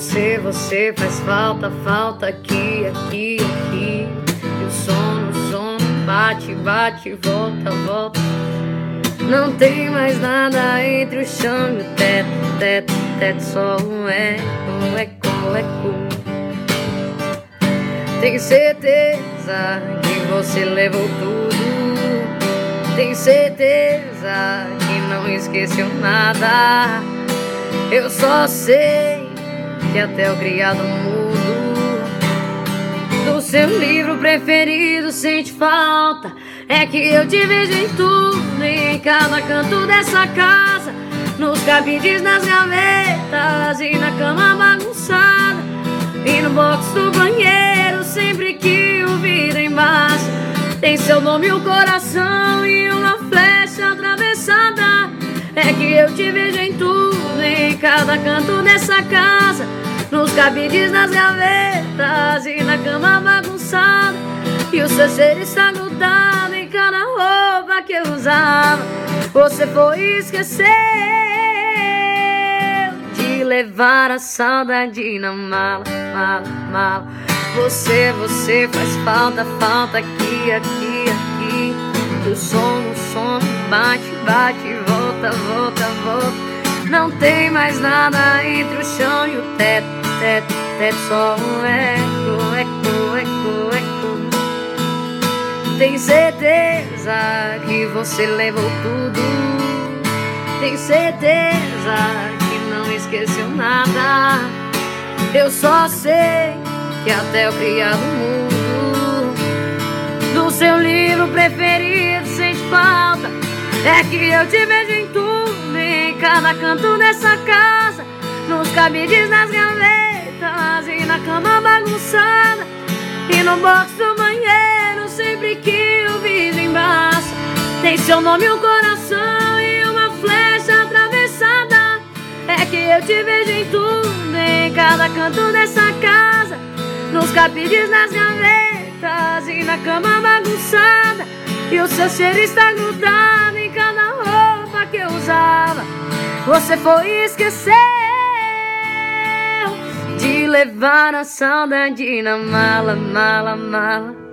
Você, você faz falta, falta aqui, aqui, aqui. E o sono, sono bate, bate, volta, volta. Não tem mais nada entre o chão e o teto, teto, teto, só um eco, eco, eco. Tem certeza que você levou tudo. Tem certeza que não esqueceu nada. Eu só sei que até o criado mudo do seu livro preferido sente falta. É que eu te vejo em tudo, em cada canto dessa casa, nos cabides, nas gavetas e na cama bagunçada, e no box do banheiro, sempre que o vidro embaixo tem seu nome, o coração e uma flecha atravessada. É que eu te vejo em tudo, cada canto dessa casa, nos cabides, nas gavetas e na cama bagunçada. E o seu ser está grudado em cada roupa que eu usava. Você foi esquecer de levar a saudade na mala, mala, mala. Você, você faz falta, falta aqui, aqui, aqui. O sono, o sono bate, bate, volta, volta, volta. Não tem mais nada entre o chão e o teto, teto, teto, só um eco, eco, eco, eco. Tem certeza que você levou tudo. Tem certeza que não esqueceu nada. Eu só sei que até o criado mundo do seu livro preferido sente falta. É que eu te vejo em tudo, cada canto dessa casa, nos cabides, nas gavetas e na cama bagunçada e no box do banheiro, sempre que o vidro embaixo tem seu nome, um coração e uma flecha atravessada. É que eu te vejo em tudo, em cada canto dessa casa, nos cabides, nas gavetas e na cama bagunçada. E o seu cheiro está grudado em cada Você foi esquecer de levar a saudade na mala, mala, mala.